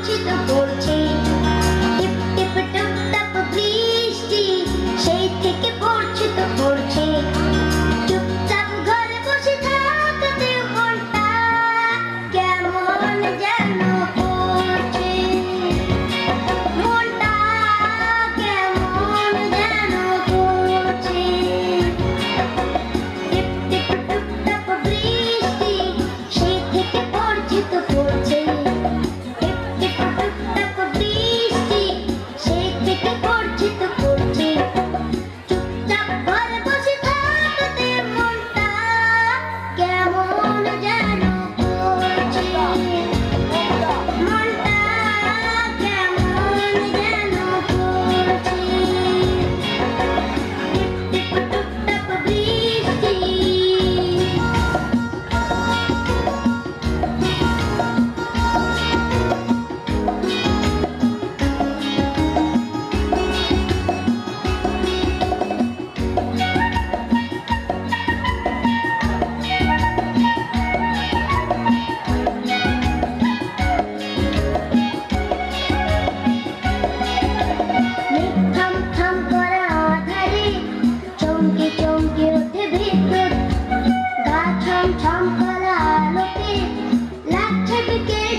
Chita again.